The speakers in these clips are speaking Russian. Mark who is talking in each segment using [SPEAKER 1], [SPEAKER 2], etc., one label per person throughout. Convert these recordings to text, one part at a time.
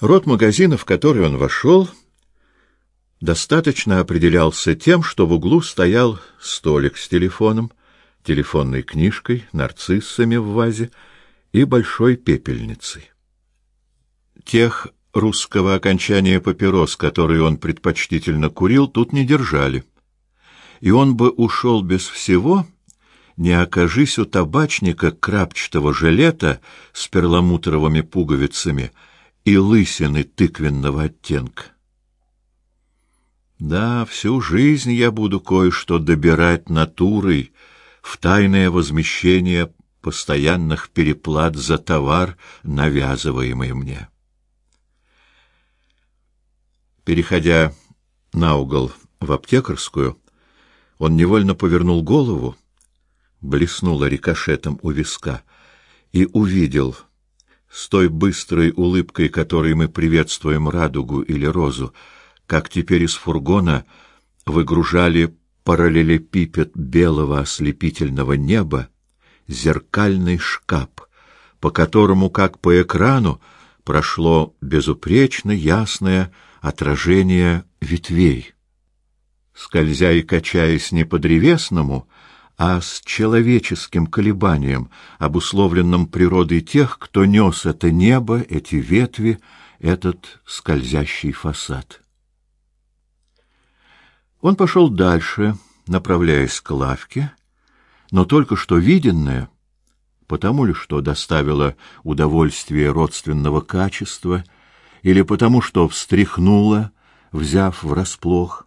[SPEAKER 1] Род магазина, в который он вошел, достаточно определялся тем, что в углу стоял столик с телефоном, телефонной книжкой, нарциссами в вазе и большой пепельницей. Тех русского окончания папирос, которые он предпочтительно курил, тут не держали. И он бы ушел без всего, не окажись у табачника крапчатого жилета с перламутровыми пуговицами — и лысины тыквенного оттенка. Да, всю жизнь я буду кое-что добирать натурой в тайное возмещение постоянных переплат за товар, навязываемый мне. Переходя на угол в аптекарскую, он невольно повернул голову, блеснула рикошетом у виска и увидел — с той быстрой улыбкой, которой мы приветствуем радугу или розу, как теперь из фургона выгружали параллелепипед белого ослепительного неба, зеркальный шкаф, по которому, как по экрану, прошло безупречно ясное отражение ветвей. Скользя и качаясь не по древесному, а с человеческим колебанием, обусловленным природой тех, кто нес это небо, эти ветви, этот скользящий фасад. Он пошел дальше, направляясь к лавке, но только что виденное, потому ли что доставило удовольствие родственного качества, или потому что встряхнуло, взяв врасплох,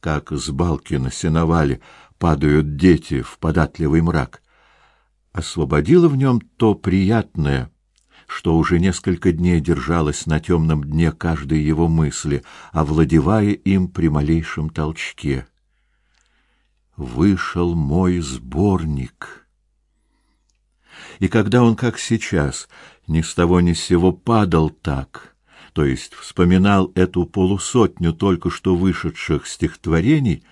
[SPEAKER 1] как с балки на сеновале падают дети в податливый мрак, освободило в нем то приятное, что уже несколько дней держалось на темном дне каждой его мысли, овладевая им при малейшем толчке. Вышел мой сборник. И когда он, как сейчас, ни с того ни с сего падал так, то есть вспоминал эту полусотню только что вышедших стихотворений,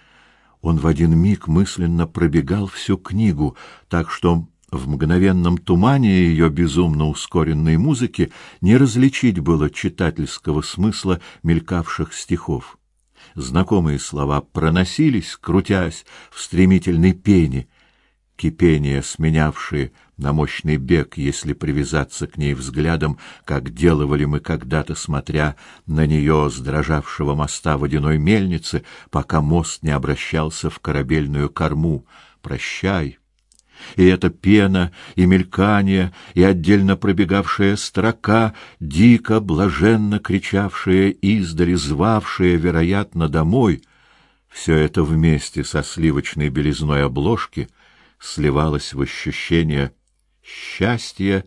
[SPEAKER 1] он в один миг мысленно пробегал всю книгу, так что в мгновенном тумане ее безумно ускоренной музыки не различить было читательского смысла мелькавших стихов. Знакомые слова проносились, крутясь в стремительной пене, кипение, сменявшее на мощный бег, если привязаться к ней взглядом, как делали мы когда-то, смотря на нее с дрожавшего моста водяной мельницы, пока мост не обращался в корабельную корму. Прощай. И эта пена, и мелькание, и отдельно пробегавшая строка, дико, блаженно кричавшая издали, звавшая, вероятно, домой — все это вместе со сливочной белизной обложки — сливалось в ощущение счастья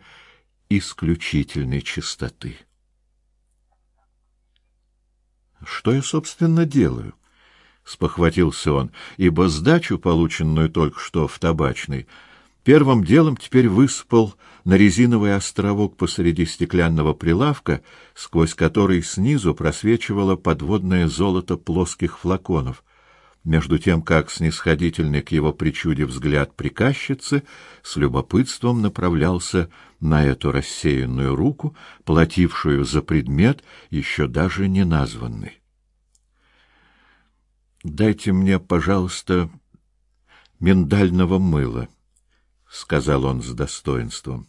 [SPEAKER 1] исключительной чистоты. Что я, собственно, делаю? спохватился он, ибо сдачу, полученную только что в табачной, первым делом теперь высыпал на резиновый островок посреди стеклянного прилавка, сквозь который снизу просвечивало подводное золото плоских флаконов между тем как снисходительный к его причуде взгляд приказчицы с любопытством направлялся на эту рассеянную руку, платившую за предмет еще даже не названный. Дайте мне, пожалуйста, миндального мыла, сказал он с достоинством.